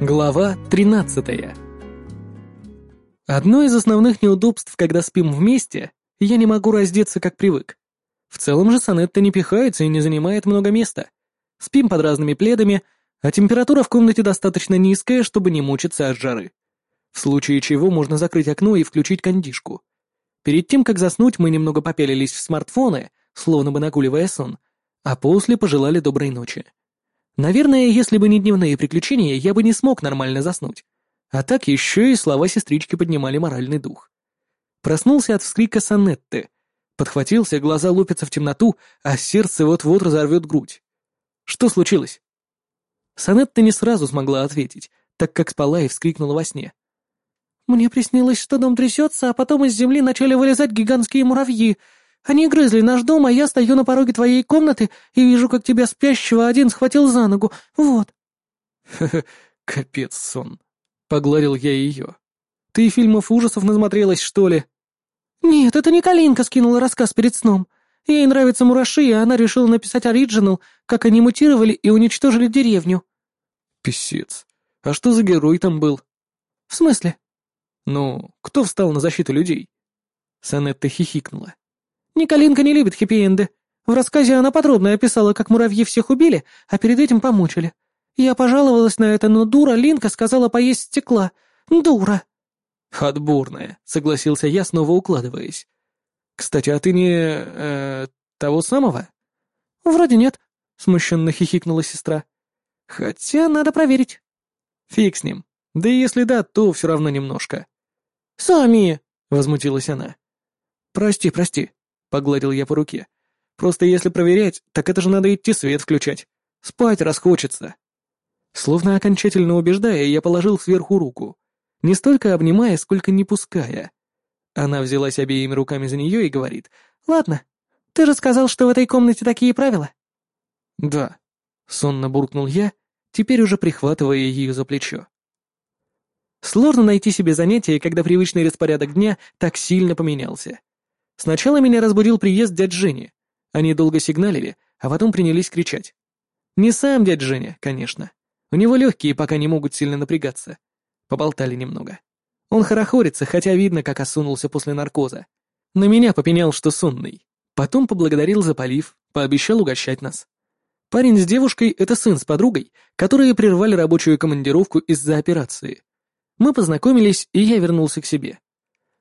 Глава 13 Одно из основных неудобств, когда спим вместе, я не могу раздеться, как привык. В целом же Санетта не пихается и не занимает много места. Спим под разными пледами, а температура в комнате достаточно низкая, чтобы не мучиться от жары. В случае чего можно закрыть окно и включить кондишку. Перед тем, как заснуть, мы немного попялились в смартфоны, словно бы нагуливая сон, а после пожелали доброй ночи. Наверное, если бы не дневные приключения, я бы не смог нормально заснуть. А так еще и слова сестрички поднимали моральный дух. Проснулся от вскрика Санетты. Подхватился, глаза лупятся в темноту, а сердце вот-вот разорвет грудь. Что случилось? Санетта не сразу смогла ответить, так как спала и вскрикнула во сне. «Мне приснилось, что дом трясется, а потом из земли начали вылезать гигантские муравьи. Они грызли наш дом, а я стою на пороге твоей комнаты и вижу, как тебя спящего один схватил за ногу. Вот. Ха-ха, капец сон. Погладил я ее. Ты фильмов ужасов насмотрелась, что ли? Нет, это не Калинка скинула рассказ перед сном. Ей нравятся мураши, и она решила написать оригинал, как они мутировали и уничтожили деревню. Писец. А что за герой там был? В смысле? Ну, кто встал на защиту людей? Санетта хихикнула. Николинка не любит хэппи-энды. В рассказе она подробно описала, как муравьи всех убили, а перед этим помучили. Я пожаловалась на это, но дура Линка сказала поесть стекла. Дура. Отборная, согласился я, снова укладываясь. Кстати, а ты не... Э, того самого? Вроде нет, смущенно хихикнула сестра. Хотя надо проверить. Фиг с ним. Да и если да, то все равно немножко. «Сами!» — возмутилась она. «Прости, прости», — погладил я по руке. «Просто если проверять, так это же надо идти свет включать. Спать расхочется». Словно окончательно убеждая, я положил сверху руку. Не столько обнимая, сколько не пуская. Она взялась обеими руками за нее и говорит, «Ладно, ты же сказал, что в этой комнате такие правила». «Да», — сонно буркнул я, теперь уже прихватывая ее за плечо. Сложно найти себе занятие, когда привычный распорядок дня так сильно поменялся. Сначала меня разбудил приезд дядь Жени. Они долго сигналили, а потом принялись кричать. Не сам дядь Женя, конечно. У него легкие пока не могут сильно напрягаться. Поболтали немного. Он хорохорится, хотя видно, как осунулся после наркоза. На меня попенял, что сонный. Потом поблагодарил за полив, пообещал угощать нас. Парень с девушкой — это сын с подругой, которые прервали рабочую командировку из-за операции. Мы познакомились, и я вернулся к себе.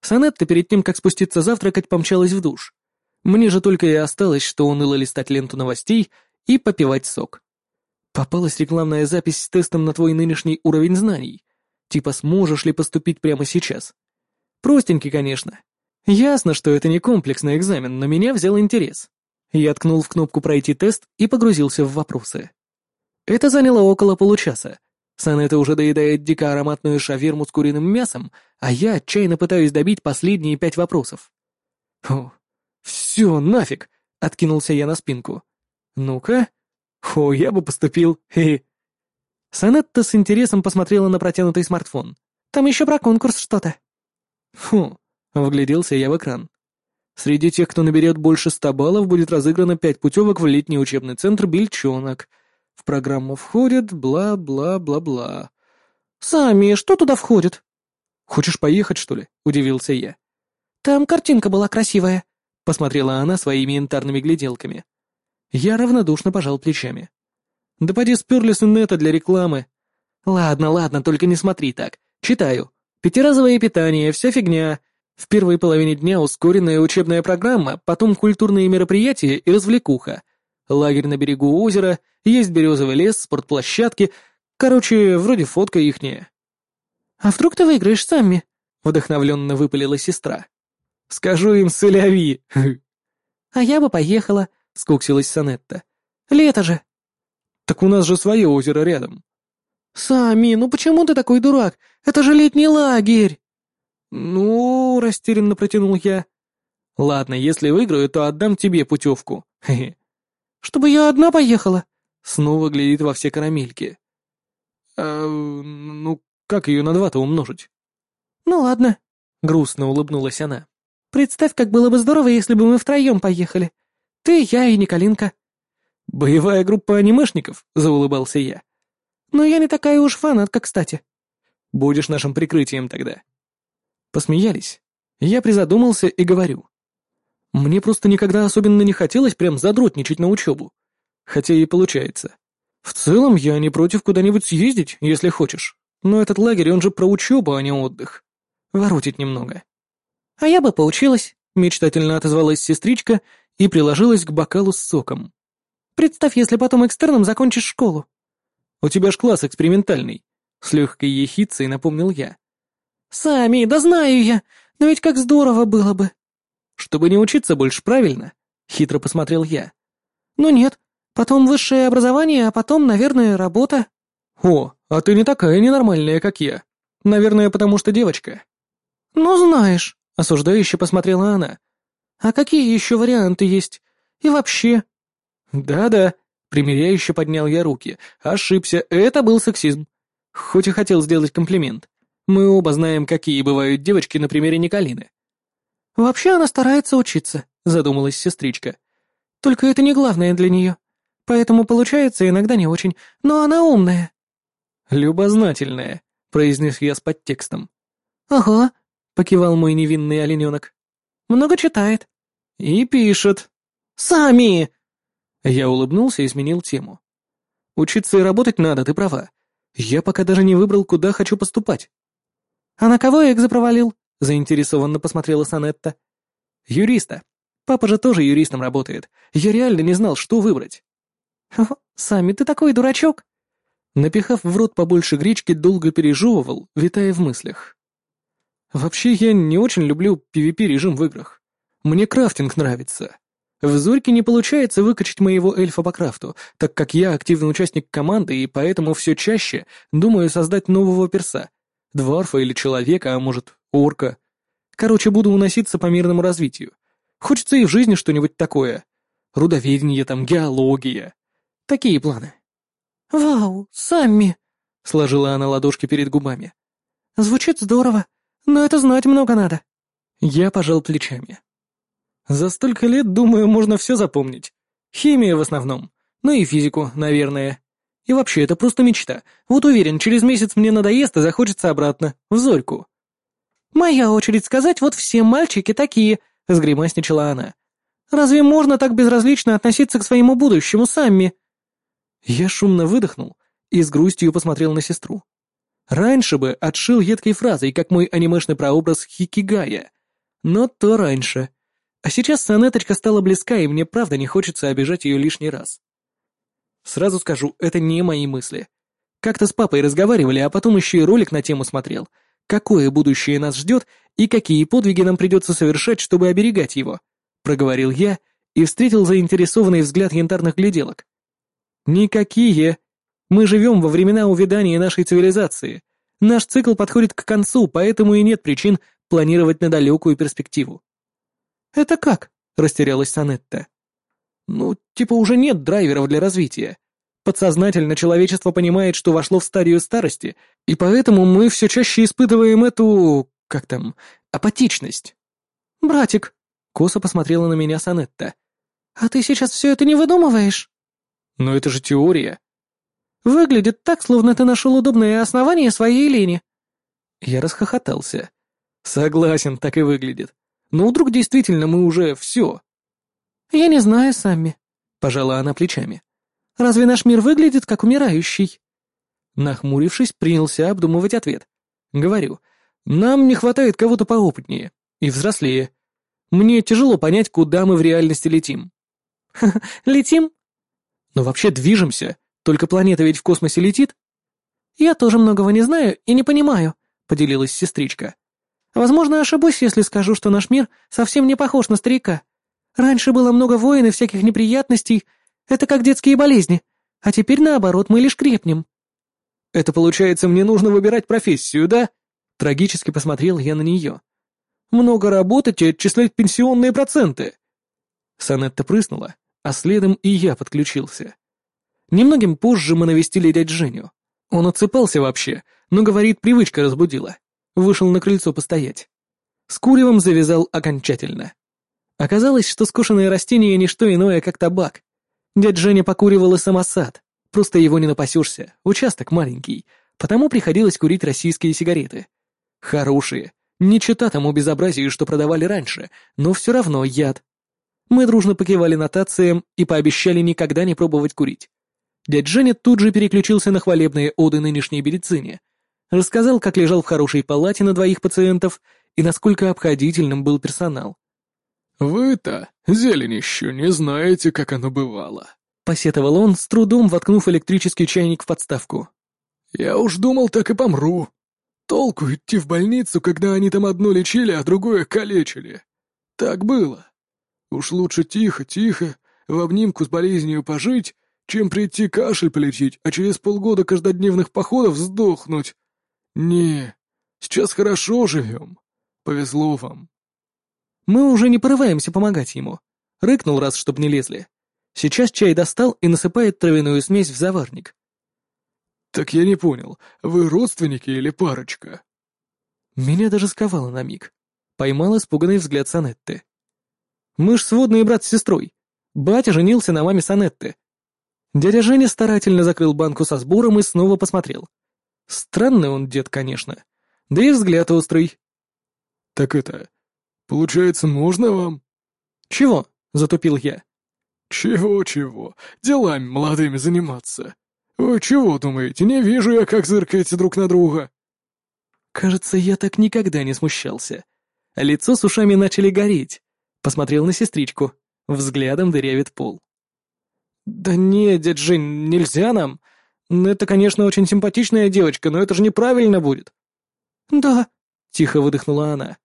Санетта перед тем, как спуститься завтракать, помчалась в душ. Мне же только и осталось, что уныло листать ленту новостей и попивать сок. Попалась рекламная запись с тестом на твой нынешний уровень знаний. Типа, сможешь ли поступить прямо сейчас? Простенький, конечно. Ясно, что это не комплексный экзамен, но меня взял интерес. Я ткнул в кнопку «Пройти тест» и погрузился в вопросы. Это заняло около получаса, Санетта уже доедает дико ароматную шаверму с куриным мясом, а я отчаянно пытаюсь добить последние пять вопросов. «О, все, нафиг!» — откинулся я на спинку. «Ну-ка. О, я бы поступил. Хе-хе». Санетта с интересом посмотрела на протянутый смартфон. «Там еще про конкурс что-то». «Фу», — вгляделся я в экран. «Среди тех, кто наберет больше ста баллов, будет разыграно пять путевок в летний учебный центр «Бельчонок», в программу входит бла-бла-бла-бла. «Сами, что туда входит?» «Хочешь поехать, что ли?» — удивился я. «Там картинка была красивая», — посмотрела она своими янтарными гляделками. Я равнодушно пожал плечами. «Да поди сперли с инета для рекламы». «Ладно, ладно, только не смотри так. Читаю. Пятиразовое питание, вся фигня. В первой половине дня ускоренная учебная программа, потом культурные мероприятия и развлекуха. Лагерь на берегу озера, есть березовый лес, спортплощадки. Короче, вроде фотка ихняя. «А вдруг ты выиграешь сами?» — вдохновленно выпалила сестра. «Скажу им соляви!» «А я бы поехала», — скуксилась Санетта. «Лето же!» «Так у нас же свое озеро рядом». «Сами, ну почему ты такой дурак? Это же летний лагерь!» «Ну...» — растерянно протянул я. «Ладно, если выиграю, то отдам тебе путевку. Хе-хе. Чтобы я одна поехала?» Снова глядит во все карамельки. «А, ну, как ее на два-то умножить?» «Ну ладно», — грустно улыбнулась она. «Представь, как было бы здорово, если бы мы втроем поехали. Ты, я и Николинка». «Боевая группа анимешников?» — заулыбался я. Но я не такая уж фанатка, кстати. Будешь нашим прикрытием тогда. Посмеялись. Я призадумался и говорю. Мне просто никогда особенно не хотелось прям задротничать на учебу. Хотя и получается. В целом, я не против куда-нибудь съездить, если хочешь. Но этот лагерь, он же про учебу, а не отдых. Воротить немного. А я бы поучилась, мечтательно отозвалась сестричка и приложилась к бокалу с соком. Представь, если потом экстерном закончишь школу. У тебя ж класс экспериментальный, с легкой ехицей напомнил я. Сами, да знаю я, но ведь как здорово было бы. Чтобы не учиться больше, правильно? Хитро посмотрел я. Ну нет, потом высшее образование, а потом, наверное, работа. О, а ты не такая ненормальная, как я. Наверное, потому что девочка. Ну, знаешь, осуждающе посмотрела она. А какие еще варианты есть? И вообще... Да-да, примиряюще поднял я руки. Ошибся, это был сексизм. Хоть и хотел сделать комплимент. Мы оба знаем, какие бывают девочки на примере Николины. «Вообще она старается учиться», — задумалась сестричка. «Только это не главное для нее. Поэтому получается иногда не очень, но она умная». «Любознательная», — произнес я с подтекстом. «Ага», — покивал мой невинный олененок. «Много читает». «И пишет». «Сами!» Я улыбнулся и сменил тему. «Учиться и работать надо, ты права. Я пока даже не выбрал, куда хочу поступать». «А на кого экзо провалил?» — заинтересованно посмотрела Санетта. «Юриста. Папа же тоже юристом работает. Я реально не знал, что выбрать». «Хо, сами ты такой дурачок!» Напихав в рот побольше гречки, долго пережевывал, витая в мыслях. «Вообще, я не очень люблю PvP-режим в играх. Мне крафтинг нравится. В Зорьке не получается выкачать моего эльфа по крафту, так как я активный участник команды и поэтому все чаще думаю создать нового перса. Дварфа или человека, а может, орка. Короче, буду уноситься по мирному развитию. Хочется и в жизни что-нибудь такое. Рудоведение там, геология. Такие планы. «Вау, Самми!» — сложила она ладошки перед губами. «Звучит здорово, но это знать много надо». Я пожал плечами. За столько лет, думаю, можно все запомнить. Химия в основном. Ну и физику, наверное. И вообще, это просто мечта. Вот уверен, через месяц мне надоест и захочется обратно, в Зорьку. «Моя очередь сказать, вот все мальчики такие», — сгримасничала она. «Разве можно так безразлично относиться к своему будущему, Самми?» Я шумно выдохнул и с грустью посмотрел на сестру. Раньше бы отшил едкой фразой, как мой анимешный прообраз Хикигая. Но то раньше. А сейчас Санеточка стала близка, и мне правда не хочется обижать ее лишний раз. Сразу скажу, это не мои мысли. Как-то с папой разговаривали, а потом еще и ролик на тему смотрел. Какое будущее нас ждет и какие подвиги нам придется совершать, чтобы оберегать его? Проговорил я и встретил заинтересованный взгляд янтарных гляделок. Никакие. Мы живем во времена увядания нашей цивилизации. Наш цикл подходит к концу, поэтому и нет причин планировать на далекую перспективу. «Это как?» — растерялась Санетта. «Ну, типа уже нет драйверов для развития. Подсознательно человечество понимает, что вошло в стадию старости, и поэтому мы все чаще испытываем эту... как там... апатичность». «Братик», — косо посмотрела на меня Санетта, — «а ты сейчас все это не выдумываешь?» «Но это же теория». «Выглядит так, словно ты нашел удобное основание своей лени». Я расхохотался. «Согласен, так и выглядит. Но вдруг действительно мы уже все?» «Я не знаю, Самми», — пожала она плечами. «Разве наш мир выглядит как умирающий?» Нахмурившись, принялся обдумывать ответ. Говорю, нам не хватает кого-то поопытнее и взрослее. Мне тяжело понять, куда мы в реальности летим. Летим? Но вообще движемся, только планета ведь в космосе летит. Я тоже многого не знаю и не понимаю, поделилась сестричка. Возможно, ошибусь, если скажу, что наш мир совсем не похож на старика. Раньше было много войн и всяких неприятностей. Это как детские болезни. А теперь, наоборот, мы лишь крепнем». «Это получается, мне нужно выбирать профессию, да?» Трагически посмотрел я на нее. «Много работать и отчислять пенсионные проценты». Санетта прыснула, а следом и я подключился. Немногим позже мы навестили дядь Женю. Он отсыпался вообще, но, говорит, привычка разбудила. Вышел на крыльцо постоять. С куревом завязал окончательно. Оказалось, что скошенное растение — не что иное, как табак. Дядь Женя покуривал и самосад. Просто его не напасешься, участок маленький, потому приходилось курить российские сигареты. Хорошие, не чита тому безобразию, что продавали раньше, но все равно яд. Мы дружно покивали нотациям и пообещали никогда не пробовать курить. Дядь Женя тут же переключился на хвалебные оды нынешней медицине. Рассказал, как лежал в хорошей палате на двоих пациентов и насколько обходительным был персонал. «Вы-то, зеленище, не знаете, как оно бывало», — посетовал он, с трудом воткнув электрический чайник в подставку. «Я уж думал, так и помру. Толку идти в больницу, когда они там одно лечили, а другое калечили. Так было. Уж лучше тихо-тихо, в обнимку с болезнью пожить, чем прийти кашель полечить, а через полгода каждодневных походов сдохнуть. Не, сейчас хорошо живем. Повезло вам. Мы уже не порываемся помогать ему. Рыкнул раз, чтоб не лезли. Сейчас чай достал и насыпает травяную смесь в заварник. «Так я не понял, вы родственники или парочка?» Меня даже сковало на миг. Поймал испуганный взгляд Санетты. «Мы ж сводные брат с сестрой. Батя женился на маме Санетты. Дядя Женя старательно закрыл банку со сбором и снова посмотрел. Странный он дед, конечно. Да и взгляд острый. «Так это... Получается, можно вам?» «Чего?» — затупил я. «Чего-чего? Делами молодыми заниматься. Вы чего думаете, не вижу я, как зыркаете друг на друга?» Кажется, я так никогда не смущался. Лицо с ушами начали гореть. Посмотрел на сестричку. Взглядом дырявит пол. «Да не, дядь Жень, нельзя нам. Ну, это, конечно, очень симпатичная девочка, но это же неправильно будет». «Да», — тихо выдохнула она.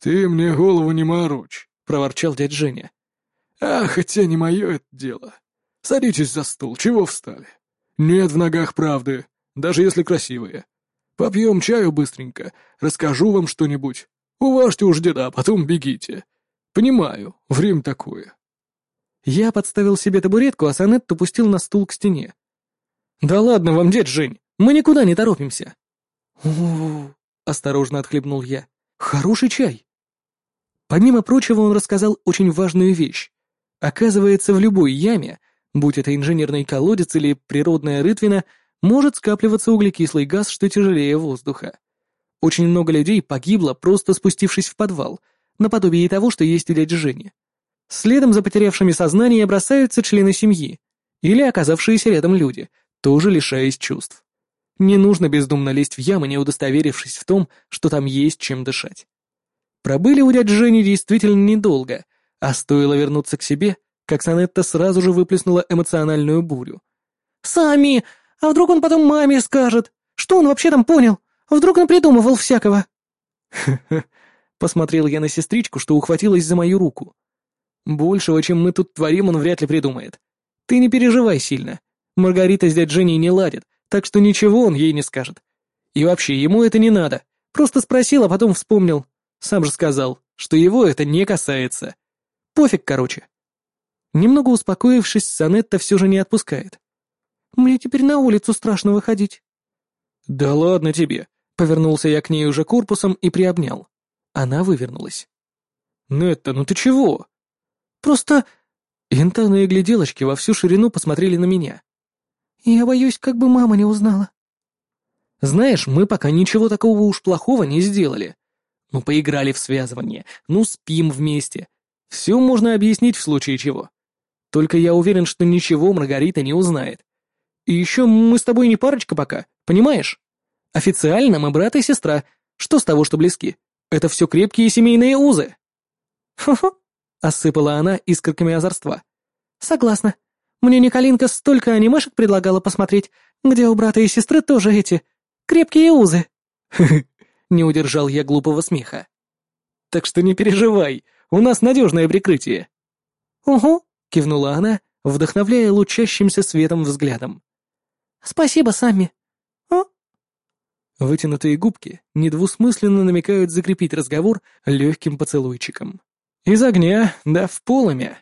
«Ты мне голову не морочь», — проворчал дядь Женя. «А, хотя не мое это дело. Садитесь за стол, чего встали? Нет в ногах правды, даже если красивые. Попьем чаю быстренько, расскажу вам что-нибудь. Уважьте уж деда, а потом бегите. Понимаю, время такое». Я подставил себе табуретку, а Санетту пустил на стул к стене. «Да ладно вам, дед Жень, мы никуда не торопимся». «У-у-у», осторожно отхлебнул я. «Хороший чай». Помимо прочего, он рассказал очень важную вещь. Оказывается, в любой яме, будь это инженерный колодец или природная рытвина, может скапливаться углекислый газ, что тяжелее воздуха. Очень много людей погибло, просто спустившись в подвал, наподобие того, что есть у дяди. Следом за потерявшими сознание бросаются члены семьи или оказавшиеся рядом люди, тоже лишаясь чувств. Не нужно бездумно лезть в ямы, не удостоверившись в том, что там есть чем дышать. Пробыли у дяди Жени действительно недолго, а стоило вернуться к себе, как Санетта сразу же выплеснула эмоциональную бурю. «Сами! А вдруг он потом маме скажет? Что он вообще там понял? Вдруг он придумывал всякого?» «Ха-ха!» — посмотрел я на сестричку, что ухватилась за мою руку. Большего, чем мы тут творим, он вряд ли придумает. Ты не переживай сильно. Маргарита с дядь Женей не ладит, так что ничего он ей не скажет. И вообще, ему это не надо. Просто спросил, а потом вспомнил. Сам же сказал, что его это не касается. Пофиг, короче. Немного успокоившись, Санетта все же не отпускает. «Мне теперь на улицу страшно выходить». «Да ладно тебе», — повернулся я к ней уже корпусом и приобнял. Она вывернулась. «Нетта, ну ты чего?» Просто...» Янтарные гляделочки во всю ширину посмотрели на меня. «Я боюсь, как бы мама не узнала». «Знаешь, мы пока ничего такого уж плохого не сделали. Ну, поиграли в связывание, ну, спим вместе. Все можно объяснить в случае чего. Только я уверен, что ничего Маргарита не узнает. И еще мы с тобой не парочка пока, понимаешь? Официально мы брат и сестра. Что с того, что близки? Это все крепкие семейные узы». «Хо-хо», — осыпала она искорками озорства. «Согласна. Мне Николинка столько анимешек предлагала посмотреть, где у брата и сестры тоже эти... крепкие узы». не удержал я глупого смеха. «Так что не переживай, у нас надежное прикрытие». «Угу», — кивнула она, вдохновляя лучащимся светом взглядом. «Спасибо, Самми». «А?» Вытянутые губки недвусмысленно намекают закрепить разговор легким поцелуйчиком. Из огня, да в полыми.